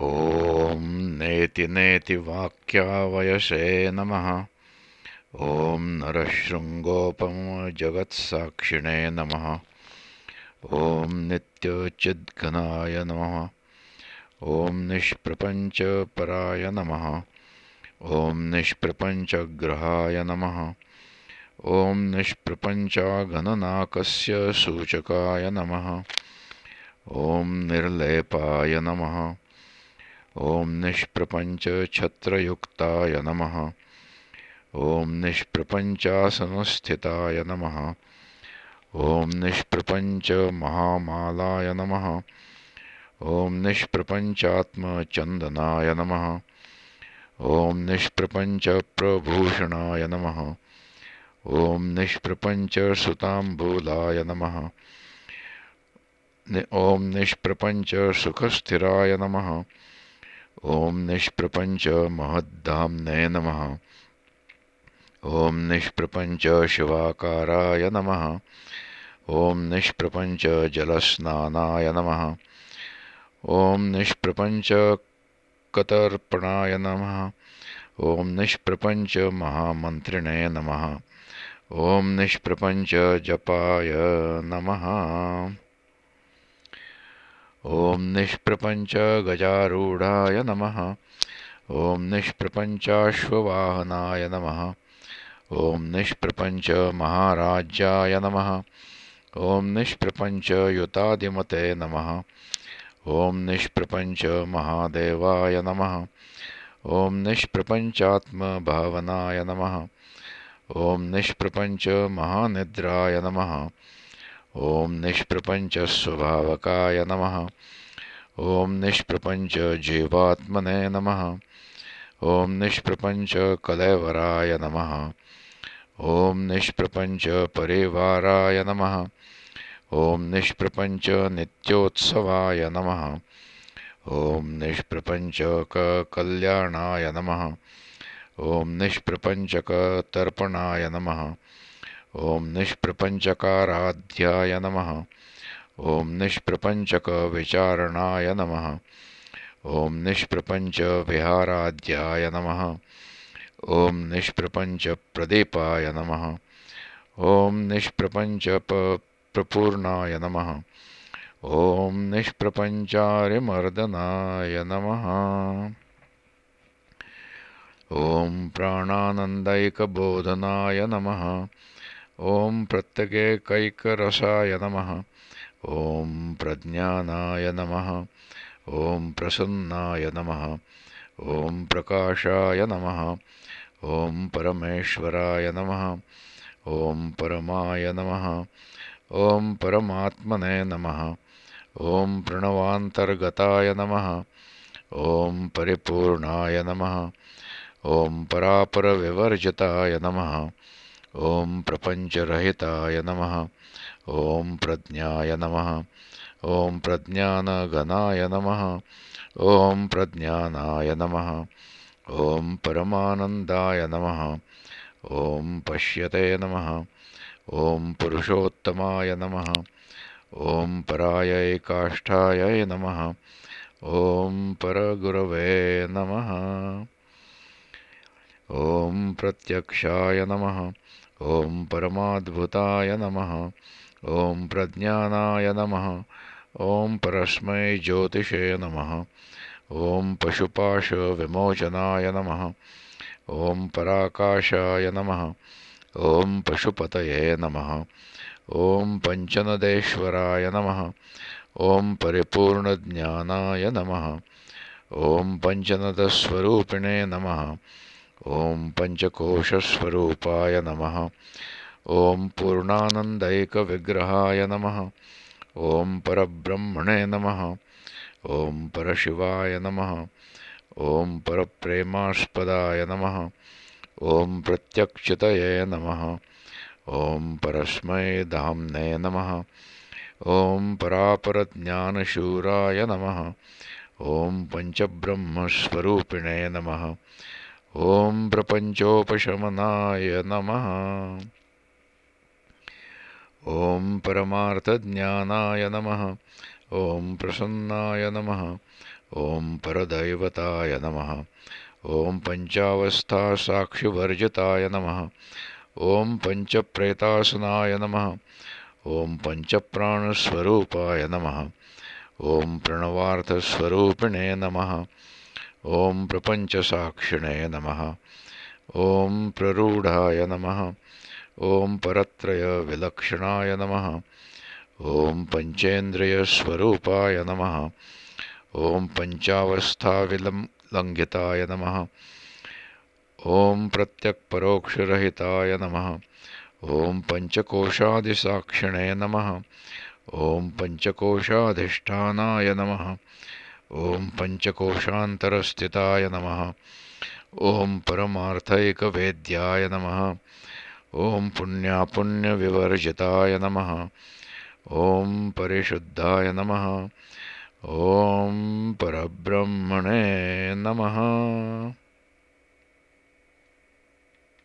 ॐ नेति नेति वाक्यावयसे नमः। ॐ नरशृङ्गोपमजगत्साक्षिणे नमः। ॐ नित्यचिद्घनाय नमः। ॐ निष्प्रपञ्चपराय नमः। ॐ निष्प्रपञ्चग्रहाय नमः। ॐ निष्प्रपञ्चाघननाकस्य सूचकाय नमः। ॐ निर्लेपाय नमः ॐ निष्प्रपञ्चछत्रयुक्ताय नमः। ॐ निष्प्रपञ्चासनस्थिताय नमः। ॐ निष्प्रपञ्चमहामालाय नमः। ॐ निष्प्रपञ्चात्मचन्दनाय नमः। ॐ निष्प्रपञ्चप्रभूषणाय नमः। ॐ निष्प्रपञ्चसुताम्बूलाय नमः। ॐ निष्प्रपञ्चसुखस्थिराय नमः। ॐ निष्प्रपञ्चमहद्धाम्ने नमः ॐ निष्प्रपञ्चशिवाकाराय नमः। ॐ निष्प्रपञ्चजलस्नानाय नमः। ॐ निष्प्रपञ्चकतर्पणाय नमः। ॐ निष्प्रपञ्चमहामन्त्रिणे नमः। ॐ निष्प्रपञ्चजपाय नमः। ॐ निष्प्रपञ्चगजारूढाय नमः। ॐ निष्प्रपञ्चाश्ववाहनाय नमः। ॐ निष्प्रपञ्चमहाराज्याय नमः। ॐ निष्प्रपञ्चयुतादिमते नमः। ॐ निष्प्रपञ्चमहादेवाय नमः। ॐ निष्प्रपञ्चात्मभावनाय नमः। ॐ निष्प्रपञ्चमहानिद्राय नमः। ॐ निष्प्रपञ्चस्वभावकाय नमः। ॐ निष्प्रपञ्चजीवात्मने नमः। ॐ निष्प्रपञ्चकलेवराय नमः। ॐ निष्प्रपञ्चपरिवाराय नमः। ॐ निष्प्रपञ्चनित्योत्सवाय नमः। ॐ निष्प्रपञ्चककल्याणाय नमः। ॐ निष्प्रपञ्चकतर्पणाय नमः। ॐ निष्प्रपञ्चकाराध्याय नमः। ॐ निष्प्रपञ्चकविचारणाय नमः। ॐ निष्प्रपञ्चविहाराध्याय नमः। ॐ निष्प्रपञ्चप्रदीपाय नमः। ॐ निष्प्रपञ्चप्रपूर्णाय नमः। ॐ निष्प्रपञ्चारिमर्दनाय नमः। ॐ प्राणानन्दैकबोधनाय नमः। ॐ प्रत्यगेकैकरसाय नमः। ॐ प्रज्ञानाय नमः। ॐ प्रसन्नाय नमः। ॐ प्रकाशाय नमः। ॐ परमेश्वराय नमः। ॐ परमाय नमः। ॐ परमात्मने नमः। ॐ प्रणवान्तर्गताय नमः। ॐ परिपूर्णाय नमः। ॐ परापरविवर्जिताय नमः ॐ प्रपञ्चरहिताय नमः। ॐ प्रज्ञाय नमः। ॐ प्रज्ञानघनाय नमः। ॐ प्रज्ञानाय नमः। ॐ परमानन्दाय नमः। ॐ पश्यते नमः। ॐ पुरुषोत्तमाय नमः। ॐ परायै काष्ठायै नमः। ॐ परगुरवे नमः ॐ प्रत्यक्षाय नमः। ॐ परमाद्भुताय नमः। ॐ प्रज्ञानाय नमः। ॐ परस्मै ज्योतिषे नमः। ॐ पशुपाशविमोचनाय नमः। ॐ पराकाशाय नमः। ॐ पशुपतये नमः। ॐ पञ्चनदेश्वराय नमः। ॐ परिपूर्णज्ञानाय नमः। ॐ पञ्चनदस्वरूपिणे नमः। ॐ पञ्चकोशस्वरूपाय नमः। ॐ पूर्णानन्दैकविग्रहाय नमः। ॐ परब्रह्मणे नमः। ॐ परशिवाय नमः। ॐ परप्रेमास्पदाय नमः। ॐ प्रत्यक्षतये नमः। ॐ परस्मै धाम्ने नमः। ॐ परापरज्ञानशूराय नमः। ॐ पञ्चब्रह्मस्वरूपिणे नमः। ॐ प्रपञ्चोपशमनाय नमः। ॐ परमार्थज्ञानाय नमः। ॐ प्रसन्नाय नमः। ॐ परदैवताय नमः। ॐ पञ्चावस्थासाक्षिवर्जिताय नमः। ॐ पञ्चप्रेतासनाय नमः। ॐ पञ्चप्राणस्वरूपाय नमः। ॐ प्रणवार्थस्वरूपिणे नमः ॐ प्रपञ्चसाक्षिणे नमः। ॐ प्ररूढाय नमः। ॐ परत्रयविलक्षणाय नमः। ॐ पञ्चेन्द्रियस्वरूपाय नमः। ॐ पञ्चावस्थाविलं लङ्घिताय नमः। ॐ प्रत्यक्परोक्षरहिताय नमः। ॐ पञ्चकोशादिसाक्षिणे नमः। ॐ पञ्चकोशाधिष्ठानाय नमः ॐ पञ्चकोशान्तरस्थिताय नमः। ॐ परमार्थैकवेद्याय नमः। ॐ पुण्यापुण्यविवर्जिताय नम। ओं परिशुद्धाय नम। ओं परब्रह्मणे नमः।